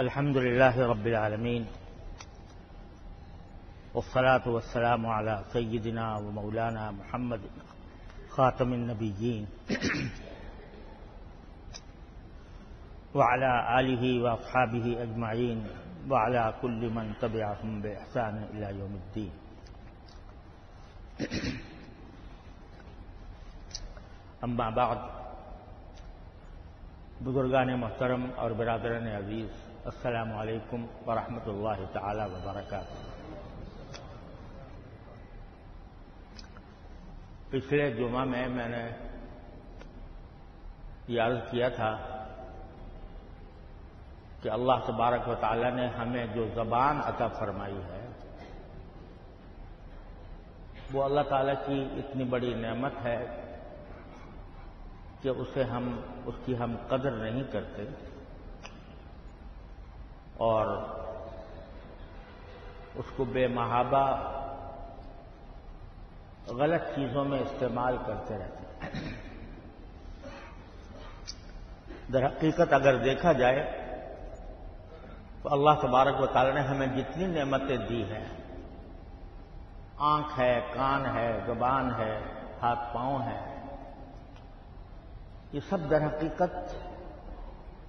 الحمد لله رب العالمين والصلاة والسلام على سيدنا ومولانا محمد خاتم النبيين وعلى آله وأصحابه أجمعين وعلى كل من تبعهم بإحسان إلى يوم الدين أما بعد، بزرگان محترم اور برادران عزیز السلام علیکم ورحمۃ اللہ تعالی وبرکاتہ۔ پچھلے جمعہ میں میں نے یہ عرض کیا تھا کہ اللہ تبارک و تعالی نے ہمیں جو زبان عطا فرمائی ہے، وہ اللہ تعالی کی اتنی بڑی نعمت ہے کہ اسے ہم، اس کی ہم قدر نہیں کرتے۔ اور اس کو بے محابہ غلط چیزوں میں استعمال کرتے رہتے ہیں۔ در حقیقت اگر دیکھا جائے تو اللہ تبارک و تعالی نے ہمیں جتنی نعمتیں دی ہیں، آنکھ ہے، کان ہے، زبان ہے، ہاتھ پاؤں ہے یہ سب در حقیقت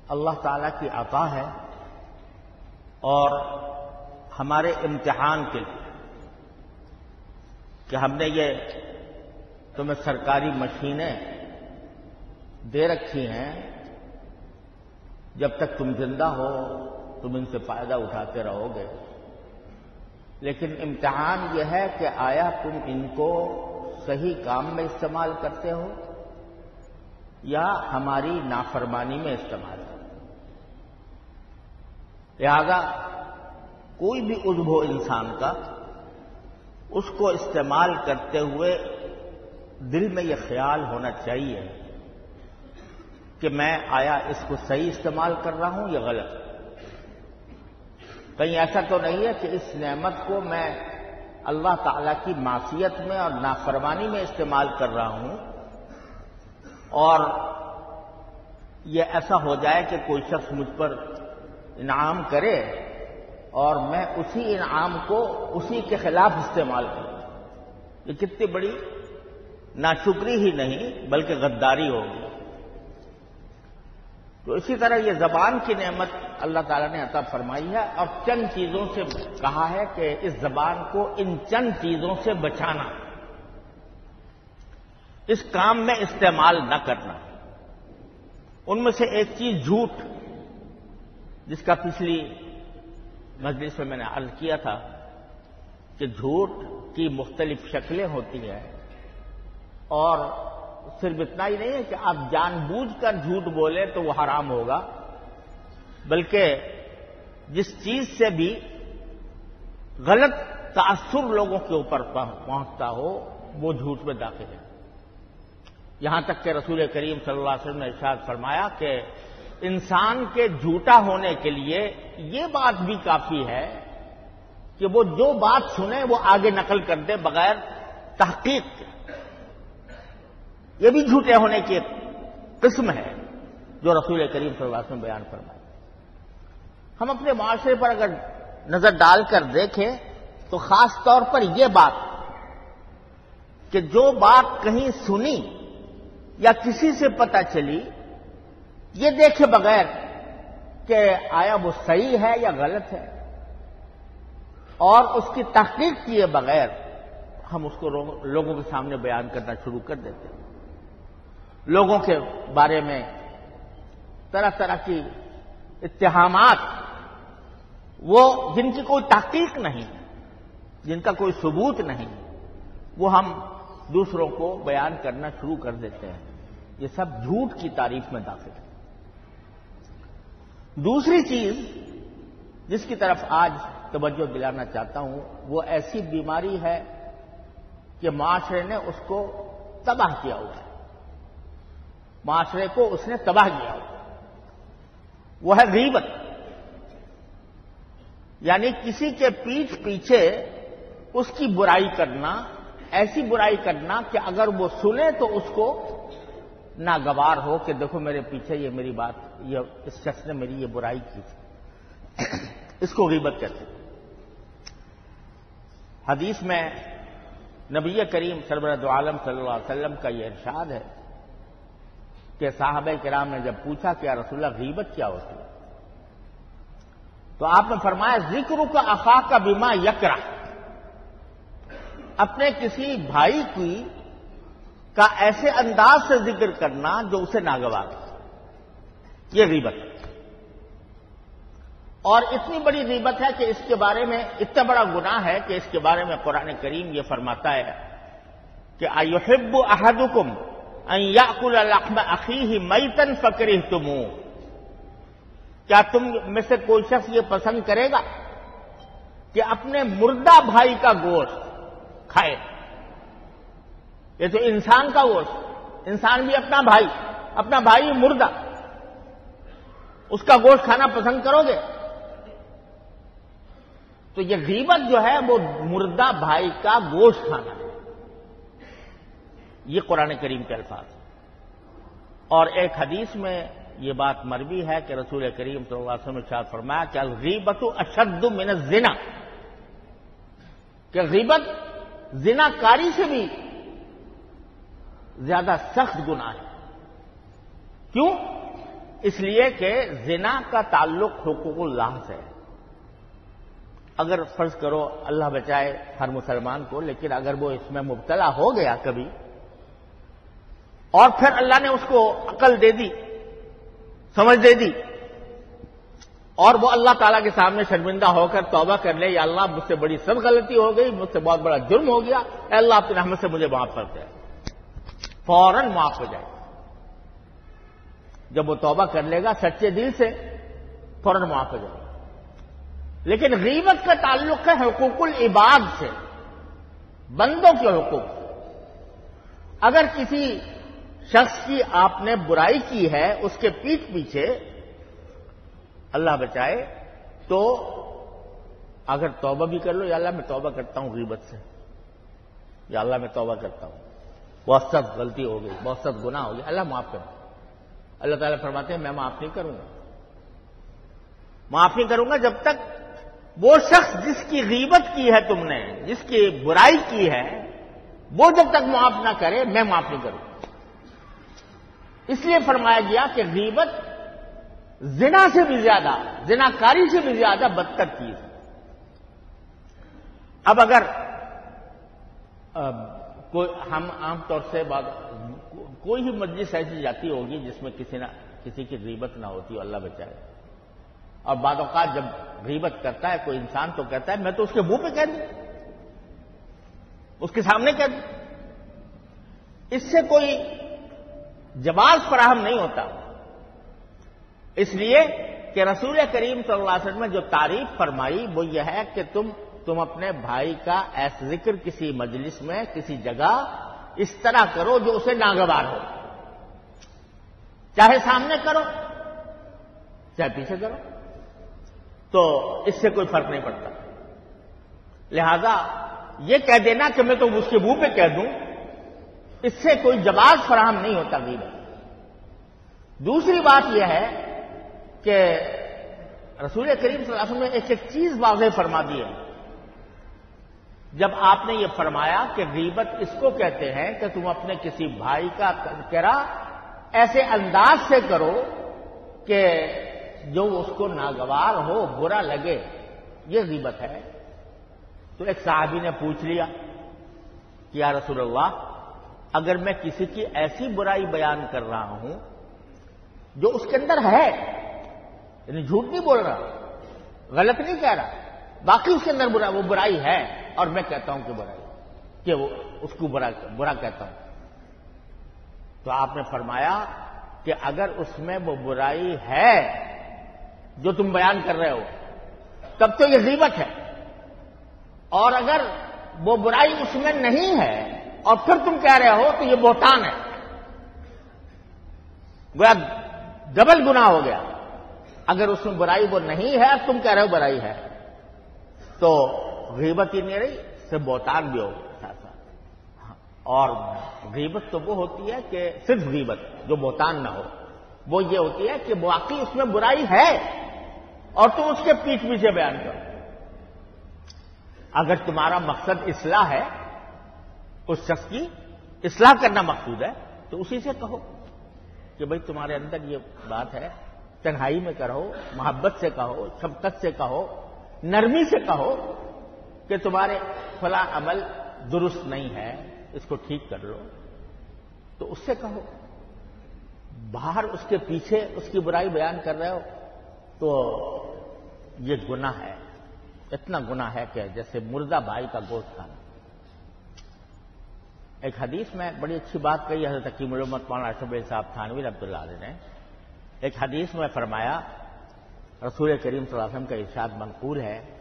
اللہ تعالی کی عطا ہے۔ اور ہمارے امتحان کے لیے کہ ہم نے یہ تمہیں سرکاری مشینیں دے رکھی ہیں، جب تک تم زندہ ہو، تم ان سے فائدہ اٹھاتے رہو گے۔ لیکن امتحان یہ ہے کہ آیا تم ان کو صحیح کام میں استعمال کرتے ہو یا ہماری نافرمانی میں استعمال کرتے لہذا کوئی بھی عزب ہو انسان کا اس کو استعمال کرتے ہوئے دل میں یہ خیال ہونا چاہیے کہ میں آیا اس کو صحیح استعمال کر رہا ہوں یا غلط؟ کہیں ایسا تو نہیں ہے کہ اس نعمت کو میں اللہ تعالی کی معصیت میں اور نافرمانی میں استعمال کر رہا ہوں اور یہ ایسا ہو جائے کہ کوئی شخص مجھ پر انعام کرے اور میں اسی انعام کو اسی کے خلاف استعمال کروں۔ یہ کتنی بڑی ناشکری ہی نہیں بلکہ غداری ہوگی۔ تو اسی طرح یہ زبان کی نعمت اللہ تعالیٰ نے عطا فرمائی ہے اور چند چیزوں سے کہا ہے کہ اس زبان کو ان چند چیزوں سے بچانا، اس کام میں استعمال نہ کرنا۔ ان میں سے ایک چیز جھوٹ۔ جس کا پچھلی مجلس میں میں نے عرض کیا تھا کہ جھوٹ کی مختلف شکلیں ہوتی ہیں اور صرف اتنا ہی نہیں ہے کہ آپ جان بوجھ کر جھوٹ بولیں تو وہ حرام ہوگا، بلکہ جس چیز سے بھی غلط تاثر لوگوں کے اوپر پہنچتا ہو، وہ جھوٹ میں داخل ہے۔ یہاں تک کہ رسول کریم صلی اللہ علیہ وسلم نے ارشاد فرمایا کہ انسان کے جھوٹا ہونے کے لیے یہ بات بھی کافی ہے کہ وہ جو بات سنے وہ آگے نقل کر دے بغیر تحقیق کے۔ یہ بھی جھوٹے ہونے کی ایک قسم ہے جو رسول کریم صلی اللہ علیہ وسلم بیان فرمائے۔ ہم اپنے معاشرے پر اگر نظر ڈال کر دیکھیں تو خاص طور پر یہ بات کہ جو بات کہیں سنی یا کسی سے پتا چلی یہ دیکھے بغیر کہ آیا وہ صحیح ہے یا غلط ہے اور اس کی تحقیق کیے بغیر ہم اس کو لوگوں کے سامنے بیان کرنا شروع کر دیتے ہیں۔ لوگوں کے بارے میں طرح طرح کی اتہامات، وہ جن کی کوئی تحقیق نہیں، جن کا کوئی ثبوت نہیں، وہ ہم دوسروں کو بیان کرنا شروع کر دیتے ہیں۔ یہ سب جھوٹ کی تعریف میں داخل ہے دوسری چیز جس کی طرف آج توجہ دلانا چاہتا ہوں، وہ ایسی بیماری ہے کہ معاشرے نے اس کو تباہ کیا ہوا ہے۔ معاشرے کو اس نے تباہ کیا ہوا وہ ہے غیبت۔ یعنی کسی کے پیٹھ پیچھے اس کی برائی کرنا، ایسی برائی کرنا کہ اگر وہ سنے تو اس کو ناگوار ہو کہ دیکھو میرے پیچھے یہ میری بات، یہ اس شخص نے میری یہ برائی کی تھی۔ اس کو غیبت کہتے ہیں۔ حدیث میں نبی کریم سربرد عالم صلی اللہ علیہ وسلم کا یہ ارشاد ہے کہ صحابہ کرام نے جب پوچھا کہ رسول اللہ غیبت کیا ہوتی؟ ہے تو آپ نے فرمایا ذکر کا افا کا بیما یکرا اپنے کسی بھائی کی کا ایسے انداز سے ذکر کرنا جو اسے ناگوار یہ غیبت۔ ہے اور اتنی بڑی غیبت ہے کہ اس کے بارے میں اتنا بڑا گناہ ہے کہ اس کے بارے میں قرآن کریم یہ فرماتا ہے کہ آیوحب احدکم ان یاکل الحم اخیہ میتن فکری تم کیا تم میں سے کوئی شخص یہ پسند کرے گا کہ اپنے مردہ بھائی کا گوشت کھائے؟ یہ تو انسان کا گوشت انسان بھی اپنا بھائی اپنا بھائی مردہ۔ اس کا گوشت کھانا پسند کرو گے؟ تو یہ غیبت جو ہے وہ مردہ بھائی کا گوشت کھانا ہے۔ یہ قرآن کریم کے الفاظ اور ایک حدیث میں یہ بات مربی ہے کہ رسول کریم صلی اللہ علیہ وسلم شاہ فرمایا کہ الغیبت اشد من الزنا۔ کہ غیبت زنا کاری سے بھی زیادہ سخت گناہ ہے۔ کیوں؟ اس لیے کہ زنا کا تعلق حقوق اللہ سے ہے۔ اگر فرض کرو اللہ بچائے ہر مسلمان کو، لیکن اگر وہ اس میں مبتلا ہو گیا کبھی، اور پھر اللہ نے اس کو عقل دے دی، سمجھ دے دی، اور وہ اللہ تعالیٰ کے سامنے شرمندہ ہو کر توبہ کر لے، یا اللہ مجھ سے بڑی سب غلطی ہو گئی، مجھ سے بہت بڑا جرم ہو گیا، اے اللہ اپنے رحمت سے مجھے معاف کر دے۔ فوراً معاف ہو جائے جب وہ توبہ کر لے گا سچے دل سے، فوراً معاف ہو جائے گا لیکن غیبت کا تعلق ہے حقوق العباد سے، بندوں کے حقوق اگر کسی شخص کی آپ نے برائی کی ہے اس کے پیٹ پیچھے اللہ بچائے، تو اگر توبہ بھی کر لو، یا اللہ میں توبہ کرتا ہوں غیبت سے۔ یا اللہ میں توبہ کرتا ہوں۔ بہت سخت غلطی ہو گئی، بہت سخت گناہ ہو گیا اللہ معاف کروں اللہ تعالیٰ فرماتے ہیں، میں معاف نہیں کروں گا۔ معاف نہیں کروں گا جب تک وہ شخص جس کی غیبت کی ہے تم نے، جس کی برائی کی ہے، وہ جب تک معاف نہ کرے، میں معاف نہیں کروں۔ اس لیے فرمایا گیا کہ غیبت زنا سے بھی زیادہ زنا کاری سے بھی زیادہ بدتر چیز ہے۔ اب اگر کوئی ہم عام طور سے کوئی ہی مجلس ایسی جاتی ہوگی جس میں کسی نہ کسی کی غیبت نہ ہوتی ہو اللہ بچائے۔ اور بعد اوقات جب غیبت کرتا ہے، کوئی انسان تو کہتا ہے، میں تو اس کے منہ پہ کہہ دوں۔ اس کے سامنے کہہ دوں۔ اس سے کوئی جواز فراہم نہیں ہوتا۔ اس لیے کہ رسول کریم صلی اللہ علیہ وسلم نے جو تعریف فرمائی، وہ یہ ہے کہ تم تم اپنے بھائی کا ایس ذکر کسی مجلس میں، کسی جگہ اس طرح کرو جو اسے ناگوار ہو۔ چاہے سامنے کرو، چاہے پیچھے کرو۔ تو اس سے کوئی فرق نہیں پڑتا۔ لہذا یہ کہہ دینا کہ میں تو اس کے منہ پہ کہہ دوں۔ اس سے کوئی جواز فراہم نہیں ہوتا غیبت دوسری بات یہ ہے کہ رسول کریم صلی اللہ علیہ وسلم نے ایک ایک چیز واضح فرما دی ہے۔ جب آپ نے یہ فرمایا کہ غیبت اس کو کہتے ہیں کہ تم اپنے کسی بھائی کا تذکرہ ایسے انداز سے کرو کہ جو اس کو ناگوار ہو، برا لگے، یہ غیبت ہے۔ تو ایک صحابی نے پوچھ لیا کہ یا رسول اللہ، اگر میں کسی کی ایسی برائی بیان کر رہا ہوں جو اس کے اندر ہے یعنی جھوٹ نہیں بول رہا، غلط نہیں کہہ رہا باقی اس کے اندر برا وہ برائی ہے اور میں کہتا ہوں کہ برائی کہ وہ اس کو برا برا کہتا ہوں۔ تو آپ نے فرمایا کہ اگر اس میں وہ برائی ہے جو تم بیان کر رہے ہو، تب تو یہ غیبت ہے۔ اور اگر وہ برائی اس میں نہیں ہے اور پھر تم کہہ رہے ہو تو یہ بہتان ہے۔ گویا ڈبل گنا ہو گیا۔ اگر اس میں برائی وہ نہیں ہے، تم کہہ رہے ہو برائی ہے۔ تو غیبت ہی نہیں رہی سے بہتان بھی ہو ساتھ اور غیبت تو وہ ہوتی ہے کہ صرف غیبت، جو بہتان نہ ہو۔ وہ یہ ہوتی ہے کہ واقعی اس میں برائی ہے اور تم اس کے پیٹ پیچھے بیان کرو۔ اگر تمہارا مقصد اصلاح ہے، اس شخص کی اصلاح کرنا مقصود ہے، تو اسی سے کہو کہ بھائی تمہارے اندر یہ بات ہے، تنہائی میں کرو محبت سے کہو شبکت سے کہو، نرمی سے کہو کہ تمہارے فلاں عمل درست نہیں ہے، اس کو ٹھیک کر لو۔ تو اس سے کہو، باہر اس کے پیچھے اس کی برائی بیان کر رہے ہو، تو یہ گناہ ہے۔ اتنا گناہ ہے کہ جیسے مردہ بائی کا گوشت کھانا۔ ایک حدیث میں بڑی اچھی بات کہی، حضرت حکیم علومت مولانا اشب صاحب تھانوی رحمۃ اللہ علیہ نے۔ ایک حدیث میں فرمایا، رسول کریم صلی اللہ علیہ وسلم کا ارشاد منقول ہے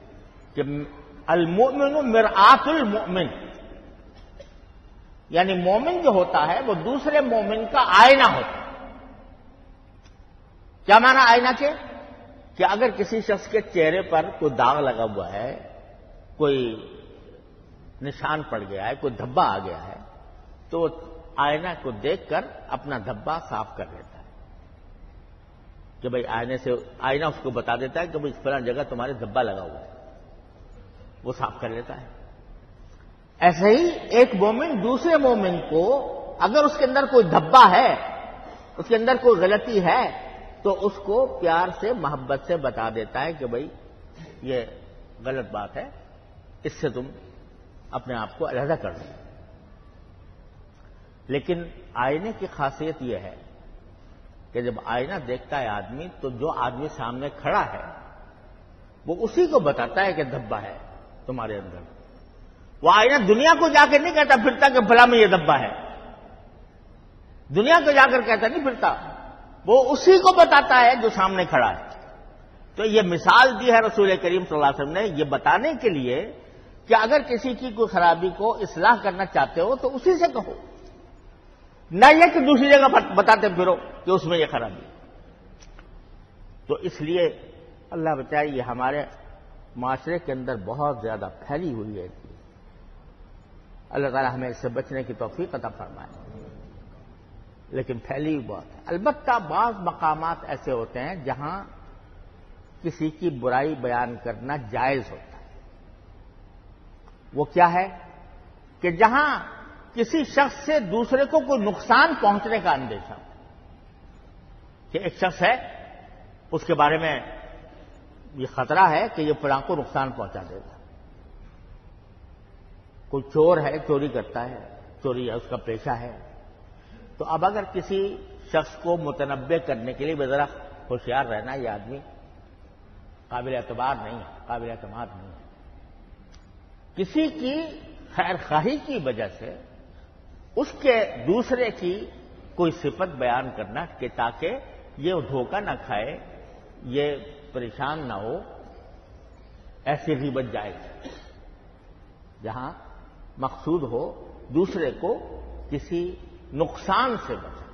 کہ المؤمن مرآت المؤمن. یعنی مومن جو ہوتا ہے وہ دوسرے مومن کا آئینہ ہوتا ہے. کیا مانا آئینہ کے؟ کہ اگر کسی شخص کے چہرے پر کوئی داغ لگا ہوا ہے، کوئی نشان پڑ گیا ہے، کوئی دھبا آ گیا ہے، تو آئینہ کو دیکھ کر اپنا دھبا صاف کر لیتا ہے. کہ بھائی آئینے سے آئینہ اس کو بتا دیتا ہے کہ بھائی اس فلاں جگہ تمہارے دھبا لگا ہوا ہے۔ وہ صاف کر لیتا ہے۔ ایسے ہی ایک مومن دوسرے مومن کو اگر اس کے اندر کوئی دھبا ہے، اس کے اندر کوئی غلطی ہے، تو اس کو پیار سے، محبت سے بتا دیتا ہے کہ بھائی، یہ غلط بات ہے، اس سے تم اپنے آپ کو علیحدہ کر دو۔ لیکن آئینے کی خاصیت یہ ہے کہ جب آئینہ دیکھتا ہے آدمی، تو جو آدمی سامنے کھڑا ہے، وہ اسی کو بتاتا ہے کہ دھبا ہے۔ تمہارے اندر۔ وہ آئینہ دنیا کو جا کے نہیں کہتا پھرتا کہ بھلا میں یہ دبا ہے۔ دنیا کو جا کر کہتا نہیں پھرتا۔ وہ اسی کو بتاتا ہے جو سامنے کھڑا ہے۔ تو یہ مثال دی ہے رسول کریم صلی اللہ علیہ وسلم نے یہ بتانے کے لیے کہ اگر کسی کی کوئی خرابی کو اصلاح کرنا چاہتے ہو تو اسی سے کہو۔ نہ یہ کہ دوسری جگہ بتاتے پھرو کہ اس میں یہ خرابی۔ تو اس لیے اللہ بچائے یہ ہمارے معاشرے کے اندر بہت زیادہ پھیلی ہوئی ہے۔ اللہ تعالیٰ ہمیں اس سے بچنے کی توفیق عطا فرمائے۔ لیکن پھیلی ہوئی بہت ہے۔ البتہ بعض مقامات ایسے ہوتے ہیں جہاں کسی کی برائی بیان کرنا جائز ہوتا ہے۔ وہ کیا ہے؟ کہ جہاں کسی شخص سے دوسرے کو کوئی نقصان پہنچنے کا اندیشہ ہو۔ کہ ایک شخص ہے، اس کے بارے میں یہ خطرہ ہے کہ یہ فلاں کو نقصان پہنچا دے گا۔ کوئی چور ہے، چوری کرتا ہے، چوری ہے، اس کا پیشہ ہے۔ تو اب اگر کسی شخص کو متنوع کرنے کے لیے ذرا ہوشیار رہنا، یہ آدمی قابل اعتبار نہیں ہے، قابل اعتماد نہیں ہے۔ کسی کی خیر خواہی کی وجہ سے اس کے دوسرے کی کوئی صفت بیان کرنا کہ تاکہ یہ دھوکہ نہ کھائے یہ پریشان نہ ہو، ایسی غیبت جائے جہاں مقصود ہو دوسرے کو کسی نقصان سے بچا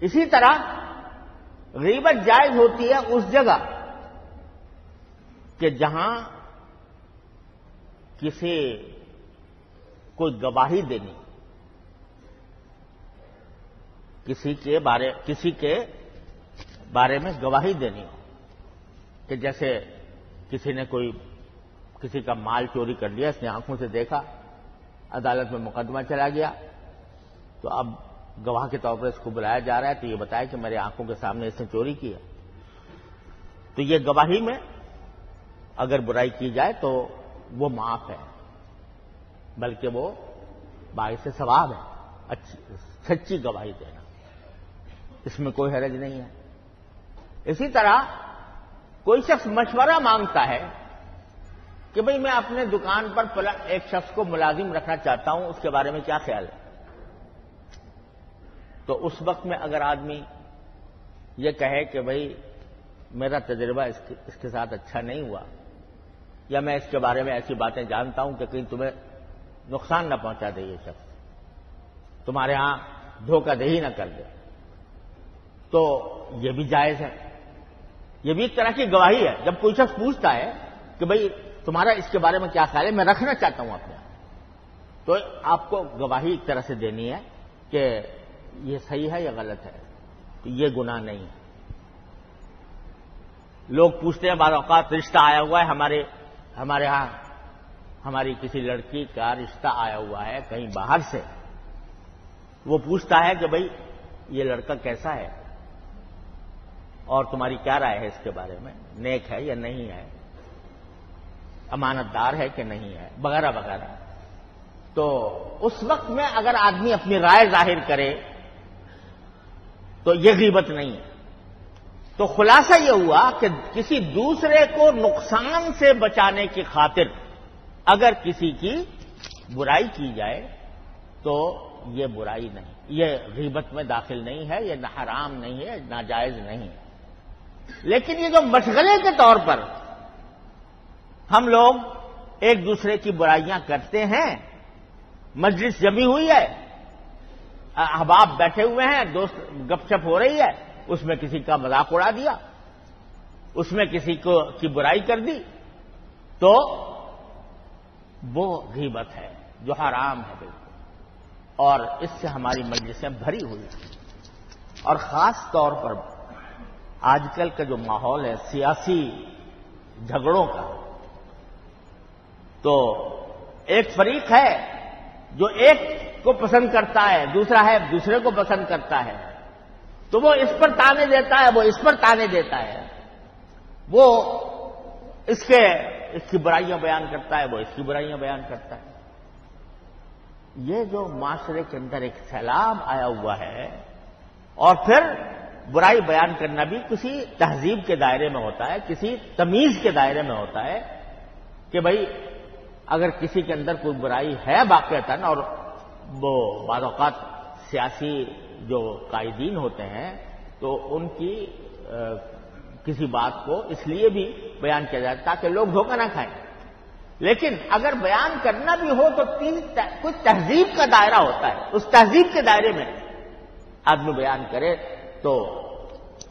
اسی طرح غیبت جائز ہوتی ہے اس جگہ کہ جہاں کسی کوئی گواہی دینی، کسی کے بارے، کسی کے بارے میں گواہی دینی ہو کہ جیسے کسی نے کوئی کسی کا مال چوری کر لیا، اس نے آنکھوں سے دیکھا، عدالت میں مقدمہ چلا گیا، تو اب گواہ کے طور پر اس کو بلایا جا رہا ہے تو یہ بتایا کہ میرے آنکھوں کے سامنے اس نے چوری کیا تو یہ گواہی میں اگر برائی کی جائے تو وہ معاف ہے، بلکہ وہ باعث ثواب ہے۔ اچھی، سچی گواہی دینا۔ اس میں کوئی حرج نہیں ہے۔ اسی طرح کوئی شخص مشورہ مانگتا ہے کہ بھئی میں اپنے دکان پر ایک شخص کو ملازم رکھنا چاہتا ہوں، اس کے بارے میں کیا خیال ہے؟ تو اس وقت میں اگر آدمی یہ کہے کہ بھئی میرا تجربہ اس کے ساتھ اچھا نہیں ہوا، یا میں اس کے بارے میں ایسی باتیں جانتا ہوں کہ کہیں تمہیں نقصان نہ پہنچا دے یہ شخص، تمہارے ہاں دھوکہ دہی نہ کر دے، تو یہ بھی جائز ہے۔ یہ بھی ایک طرح کی گواہی ہے۔ جب کوئی شخص پوچھتا ہے کہ بھائی تمہارا اس کے بارے میں کیا خیال ہے، میں رکھنا چاہتا ہوں اپنے تو آپ کو گواہی ایک طرح سے دینی ہے کہ یہ صحیح ہے یا غلط ہے تو یہ گناہ نہیں ہے۔ لوگ پوچھتے ہیں، بعض اوقات رشتہ آیا ہوا ہے، ہمارے ہمارے ہاں ہماری کسی لڑکی کا رشتہ آیا ہوا ہے کہیں باہر سے۔ وہ پوچھتا ہے کہ بھائی یہ لڑکا کیسا ہے؟ اور تمہاری کیا رائے ہے اس کے بارے میں؟ نیک ہے یا نہیں ہے؟ امانت دار ہے کہ نہیں ہے؟ وغیرہ وغیرہ۔ تو اس وقت میں اگر آدمی اپنی رائے ظاہر کرے، تو یہ غیبت نہیں ہے۔ تو خلاصہ یہ ہوا کہ کسی دوسرے کو نقصان سے بچانے کی خاطر اگر کسی کی برائی کی جائے، تو یہ برائی نہیں، یہ غیبت میں داخل نہیں ہے، یہ نہ حرام نہیں ہے، ناجائز نہیں ہے۔ لیکن یہ جو مشغلے کے طور پر ہم لوگ ایک دوسرے کی برائیاں کرتے ہیں، مجلس جمی ہوئی ہے، احباب بیٹھے ہوئے ہیں، دوست گپ شپ ہو رہی ہے، اس میں کسی کا مذاق اڑا دیا، اس میں کسی کو کی برائی کر دی، تو وہ غیبت ہے، جو حرام ہے بالکل۔ اور اس سے ہماری مجلسیں بھری ہوئی ہیں۔ اور خاص طور پر آج کل کا جو ماحول ہے، سیاسی جھگڑوں کا، تو ایک فریق ہے جو ایک کو پسند کرتا ہے، دوسرا ہے، دوسرے کو پسند کرتا ہے۔ تو وہ اس پر تانے دیتا ہے، وہ اس پر تانے دیتا ہے۔ وہ اس کے، اس کی برائیاں بیان کرتا ہے، وہ اس کی برائیاں بیان کرتا ہے۔ یہ جو معاشرے کے اندر ایک سیلاب آیا ہوا ہے، اور پھر برائی بیان کرنا بھی کسی تہذیب کے دائرے میں ہوتا ہے، کسی تمیز کے دائرے میں ہوتا ہے کہ بھائی، اگر کسی کے اندر کوئی برائی ہے باقاعدہ اور وہ بعض اوقات سیاسی جو قائدین ہوتے ہیں، تو ان کی کسی بات کو اس لیے بھی بیان کیا جائے تاکہ لوگ دھوکہ نہ کھائیں۔ لیکن اگر بیان کرنا بھی ہو تو تین کچھ تہذیب کا دائرہ ہوتا ہے۔ اس تہذیب کے دائرے میں آدمی بیان کرے تو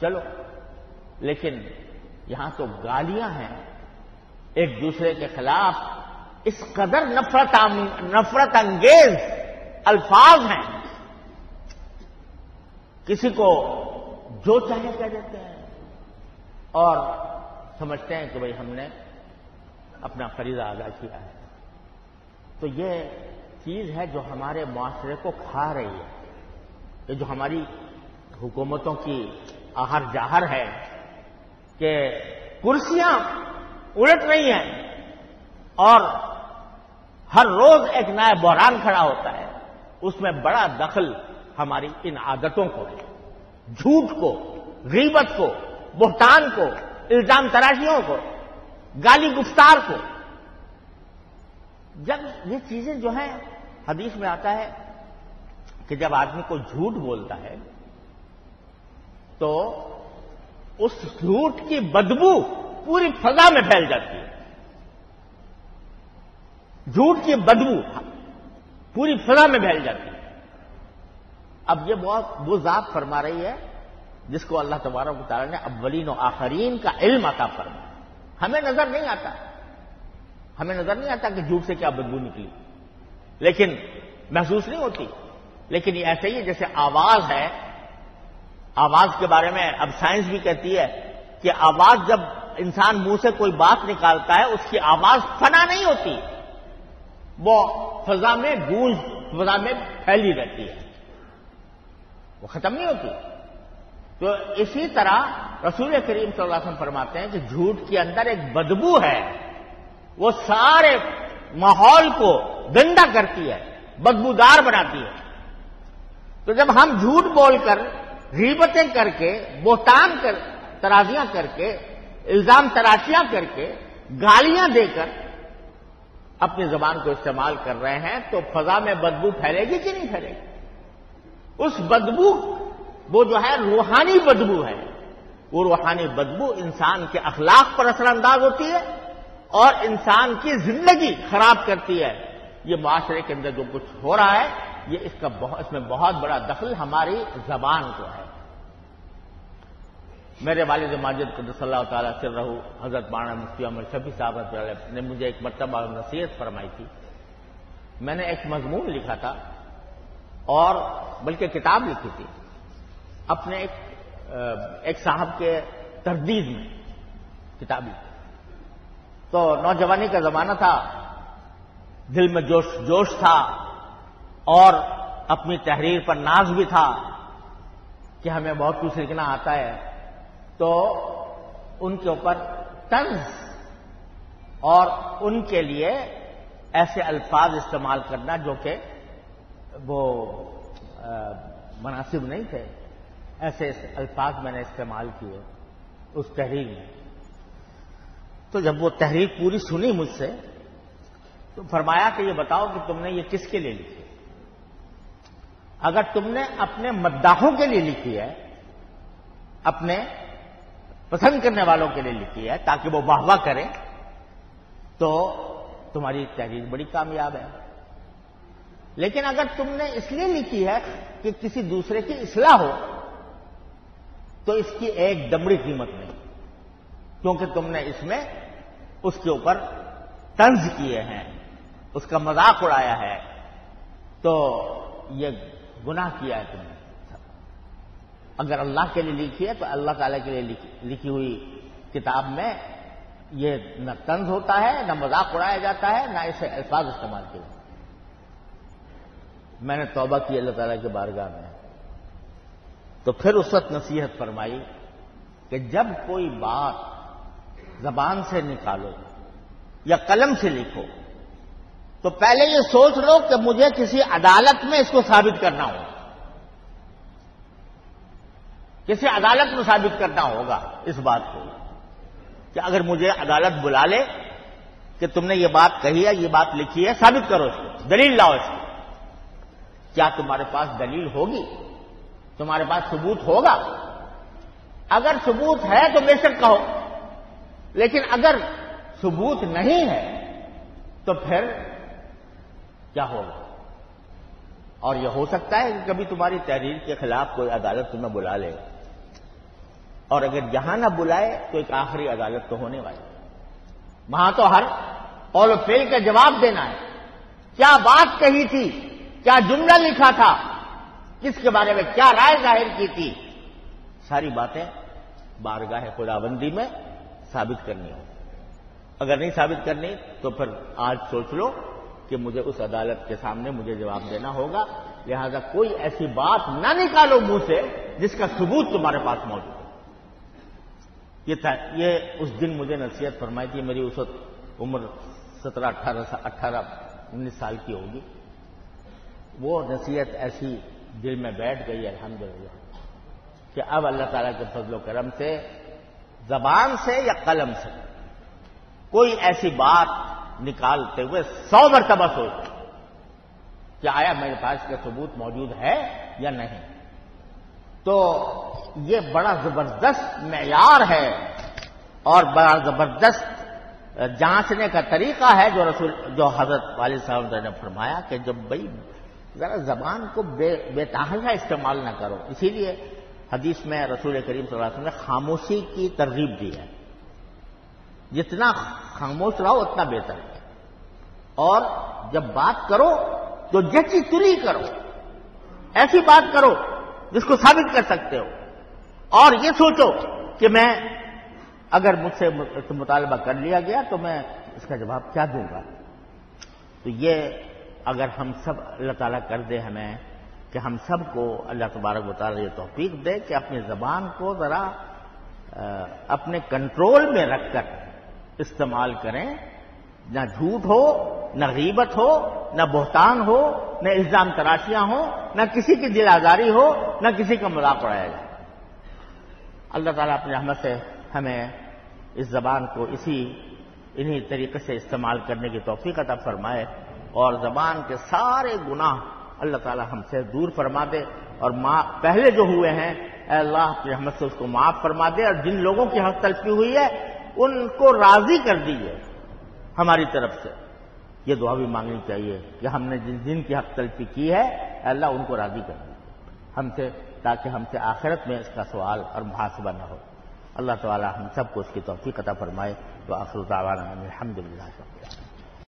چلو، لیکن یہاں تو گالیاں ہیں۔ ایک دوسرے کے خلاف اس قدر نفرت نفرت انگیز الفاظ ہیں۔ کسی کو جو چاہے کہہ دیتے ہیں۔ اور سمجھتے ہیں کہ بھائی ہم نے اپنا فریضہ ادا کیا ہے۔ تو یہ چیز ہے جو ہمارے معاشرے کو کھا رہی ہے۔ یہ جو ہماری حکومتوں کی آہر جاہر ہے کہ کرسیاں الٹ رہی ہیں اور ہر روز ایک نیا بحران کھڑا ہوتا ہے، اس میں بڑا دخل ہماری ان عادتوں کو ہے۔ جھوٹ کو، غیبت کو، بہتان کو، الزام تراشیوں کو، گالی گفتار کو۔ جب یہ چیزیں جو ہیں، حدیث میں آتا ہے کہ جب آدمی کو جھوٹ بولتا ہے تو اس جھوٹ کی بدبو پوری فضا میں پھیل جاتی ہے۔ جھوٹ کی بدبو پوری فضا میں پھیل جاتی ہے۔ اب یہ بہت وہ ذات فرما رہی ہے، جس کو اللہ تبارک تعالیٰ نے اولین و آخرین کا علم عطا فرما ہمیں نظر نہیں آتا۔ ہمیں نظر نہیں آتا کہ جھوٹ سے کیا بدبو نکلی۔ لیکن محسوس نہیں ہوتی۔ لیکن یہ ایسے ہی جیسے آواز ہے آواز کے بارے میں اب سائنس بھی کہتی ہے کہ آواز جب انسان منہ سے کوئی بات نکالتا ہے، اس کی آواز فنا نہیں ہوتی۔ وہ فضا میں گونج، فضا میں پھیلی رہتی ہے۔ وہ ختم نہیں ہوتی۔ تو اسی طرح رسول کریم صلی اللہ علیہ وسلم فرماتے ہیں کہ جھوٹ کے اندر ایک بدبو ہے۔ وہ سارے ماحول کو گندا کرتی ہے، بدبودار بناتی ہے۔ تو جب ہم جھوٹ بول کر ریبتیں کر کے، بہتان کر، ترازیاں کر کے، الزام تراشیاں کر کے، گالیاں دے کر اپنی زبان کو استعمال کر رہے ہیں تو فضا میں بدبو پھیلے گی کہ نہیں پھیلے گی؟ اس بدبو، وہ جو ہے روحانی بدبو ہے۔ وہ روحانی بدبو انسان کے اخلاق پر اثر انداز ہوتی ہے اور انسان کی زندگی خراب کرتی ہے۔ یہ معاشرے کے اندر جو کچھ ہو رہا ہے یہ اس کا اس میں بہت بڑا دخل ہماری زبان کو ہے۔ میرے والد ماجد کو صلی اللہ تعالیٰ سے رہو، حضرت بانا مفتی عمر شفیع صاحب نے مجھے ایک مرتبہ نصیحت فرمائی تھی۔ میں نے ایک مضمون لکھا تھا اور بلکہ کتاب لکھی تھی۔ اپنے ایک ایک صاحب کے تردید میں کتابی تو نوجوانی کا زمانہ تھا، دل میں جوش جوش تھا۔ اور اپنی تحریر پر ناز بھی تھا کہ ہمیں بہت کچھ لکھنا آتا ہے، تو ان کے اوپر طنز اور ان کے لیے ایسے الفاظ استعمال کرنا جو کہ وہ مناسب نہیں تھے۔ ایسے الفاظ میں نے استعمال کیے اس تحریر میں۔ تو جب وہ تحریر پوری سنی مجھ سے تو فرمایا کہ یہ بتاؤ کہ تم نے یہ کس کے لیے لکھی؟ اگر تم نے اپنے مداحوں کے لیے لکھی ہے، اپنے پسند کرنے والوں کے لیے لکھی ہے تاکہ وہ واہ واہ کریں، تو تمہاری تحریر بڑی کامیاب ہے۔ لیکن اگر تم نے اس لیے لکھی ہے کہ کسی دوسرے کی اصلاح ہو، تو اس کی ایک دمڑی قیمت نہیں۔ کیونکہ تم نے اس میں اس کے اوپر طنز کیے ہیں، اس کا مذاق اڑایا ہے۔ تو یہ گناہ کیا ہے تم نے اگر اللہ کے لیے لکھی ہے تو اللہ تعالی کے لیے لکھی ہوئی کتاب میں یہ نہ طنز ہوتا ہے، نہ مذاق اڑایا جاتا ہے، نہ اسے الفاظ استعمال کیا میں نے توبہ کی اللہ تعالیٰ کے بارگاہ میں۔ تو پھر اس وقت نصیحت فرمائی کہ جب کوئی بات زبان سے نکالو یا قلم سے لکھو تو پہلے یہ سوچ لو کہ مجھے کسی عدالت میں اس کو ثابت کرنا ہوگا۔ کسی عدالت میں ثابت کرنا ہوگا اس بات کو۔ کہ اگر مجھے عدالت بلا لے کہ تم نے یہ بات کہی ہے، یہ بات لکھی ہے، ثابت کرو اس کو، دلیل لاؤ اس کو۔ کیا تمہارے پاس دلیل ہوگی؟ تمہارے پاس ثبوت ہوگا؟ اگر ثبوت ہے تو بے شک کہو۔ لیکن اگر ثبوت نہیں ہے تو پھر کیا ہوگا؟ اور یہ ہو سکتا ہے کہ کبھی تمہاری تحریر کے خلاف کوئی عدالت تمہیں بلا لے۔ اور اگر یہاں نہ بلائے تو ایک آخری عدالت تو ہونے والی۔ وہاں تو ہر اور فیل کا جواب دینا ہے۔ کیا بات کہی تھی؟ کیا جملہ لکھا تھا؟ کس کے بارے میں کیا رائے ظاہر کی تھی؟ ساری باتیں بارگاہ خدا بندی میں ثابت کرنی ہو اگر نہیں ثابت کرنی تو پھر آج سوچ لو۔ کہ مجھے اس عدالت کے سامنے مجھے جواب دینا ہوگا، لہذا کوئی ایسی بات نہ نکالو منہ سے جس کا ثبوت تمہارے پاس موجود ہے یہ اس دن مجھے نصیحت فرمائی تھی، میری اس وقت عمر سترہ، اٹھارہ اٹھارہ، انیس سال کی ہوگی۔ وہ نصیحت ایسی دل میں بیٹھ گئی، الحمدللہ، کہ اب اللہ تعالیٰ کے فضل و کرم سے، زبان سے یا قلم سے، کوئی ایسی بات نکالتے ہوئے سو مرتبہ سوچ کہ آیا میرے پاس کا ثبوت موجود ہے یا نہیں؟ تو یہ بڑا زبردست معیار ہے اور بڑا زبردست جانچنے کا طریقہ ہے جو رسول، جو حضرت والد صاحب نے فرمایا کہ جب بھائی ذرا زبان کو بے بے تحاشا استعمال نہ کرو۔ اسی لیے حدیث میں رسول کریم صلی اللہ علیہ وسلم نے خاموشی کی ترغیب دی ہے۔ جتنا خاموش رہو اتنا بہتر ہے۔ اور جب بات کرو تو جچی تلی کرو، ایسی بات کرو جس کو ثابت کر سکتے ہو۔ اور یہ سوچو کہ میں اگر مجھ سے مطالبہ کر لیا گیا تو میں اس کا جواب کیا دوں گا؟ تو یہ اگر ہم سب اللہ تعالیٰ کر دے ہمیں کہ ہم سب کو اللہ تبارک و تعالیٰ یہ توفیق دے کہ اپنی زبان کو ذرا اپنے کنٹرول میں رکھ کر استعمال کریں۔ نہ جھوٹ ہو، نہ غیبت ہو، نہ بہتان ہو، نہ الزام تراشیاں ہوں، نہ کسی کی دل آزاری ہو، نہ کسی کا مذاق اڑایا جائے۔ اللہ تعالیٰ اپنے رحمت سے ہمیں اس زبان کو اسی، انہی طریقے سے استعمال کرنے کی توفیق عطا فرمائے اور زبان کے سارے گناہ اللہ تعالی ہم سے دور فرما دے اور پہلے جو ہوئے ہیں، اے اللہ اپنی رحمت سے اس کو معاف فرما دے اور جن لوگوں کی حق تلفی ہوئی ہے ان کو راضی کر دیے ہماری طرف سے۔ یہ دعا بھی مانگنی چاہیے کہ ہم نے جن جن کی حق تلفی کی ہے اللہ ان کو راضی کر دی۔ ہم سے، تاکہ ہم سے آخرت میں اس کا سوال اور محاسبہ نہ ہو۔ اللہ تعالی ہم سب کو اس کی توفیق عطا فرمائے۔ تو آخر الحمد للہ